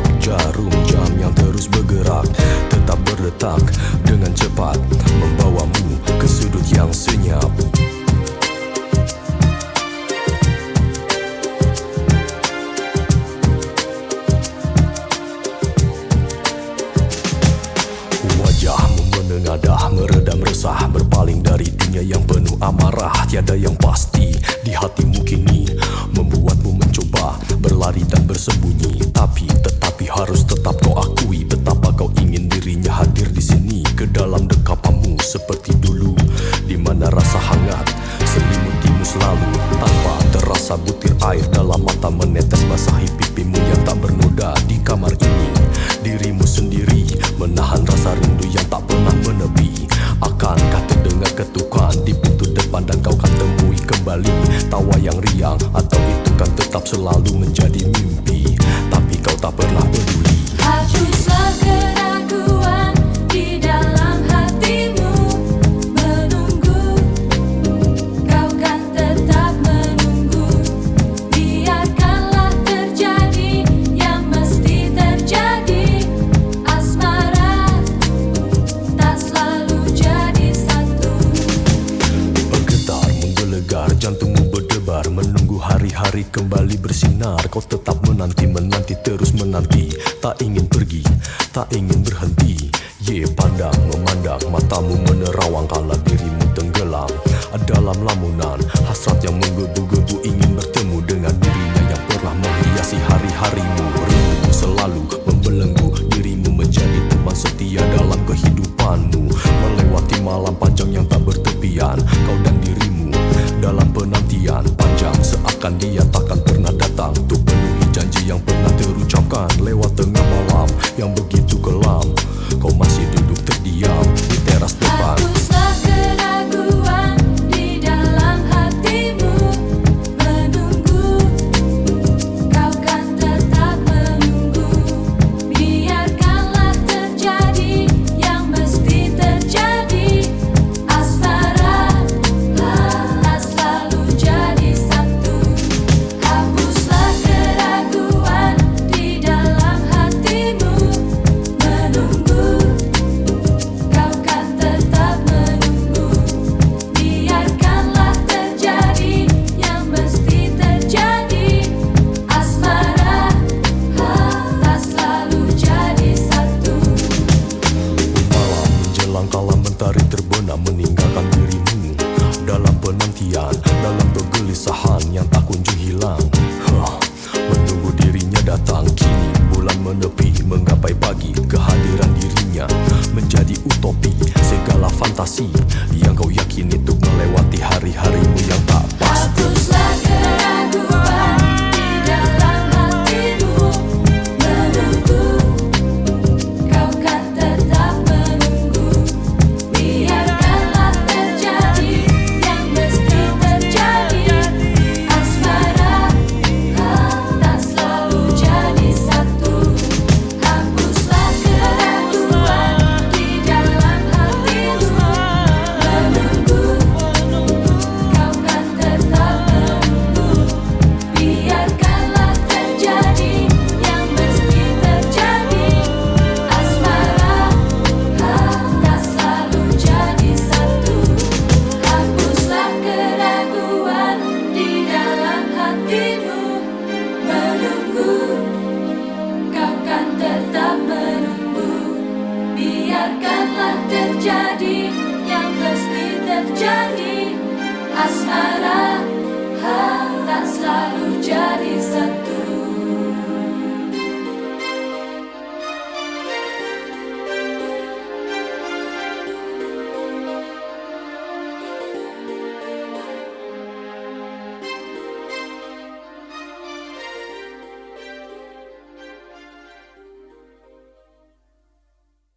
Menatap jarum jam yang terus bergerak Tetap berdetak dengan cepat Membawamu ke sudut yang senyap. Menengadah, meredam resah Berpaling dari dunia yang penuh amarah. Tiada yang pasti di hatimu kini Membuatmu mencoba berlari dan bersembunyi Tapi tetapi harus tetap kau akui Betapa kau ingin dirinya hadir di sini Ke dalam dekapanmu seperti dulu di mana rasa hangat selimutimu selalu Tanpa terasa butir air dalam mata menetes Basahi pipimu yang tak bernoda di kamar ini. Dirimu sendiri menahan rasa rindu yang tak pernah menepi. Akankah terdengar ketukan di pintu depan dan kau kan temui kembali Tawa yang riang atau itu kan tetap selalu menjadi mimpi Tapi kau Hari-hari kembali bersinar. Kau tetap menanti-menanti, terus menanti. Tak ingin pergi, tak ingin berhenti. Ye, pandang, memandang, matamu menerawang Kala dirimu tenggelam. Dalam lamunan, hasrat yang menggebu-gebu Ingin bertemu dengan dirinya yang pernah menghiasi hari-harimu. Rindu selalu 干爹呀，大干爹。Hilang huh. Menunggu dirinya datang. Kini bulan menepi Menggapai pagi. Kehadiran dirinya Menjadi utopi. Segala fantasi Yang kau yakini untuk melewati hari-harimu yang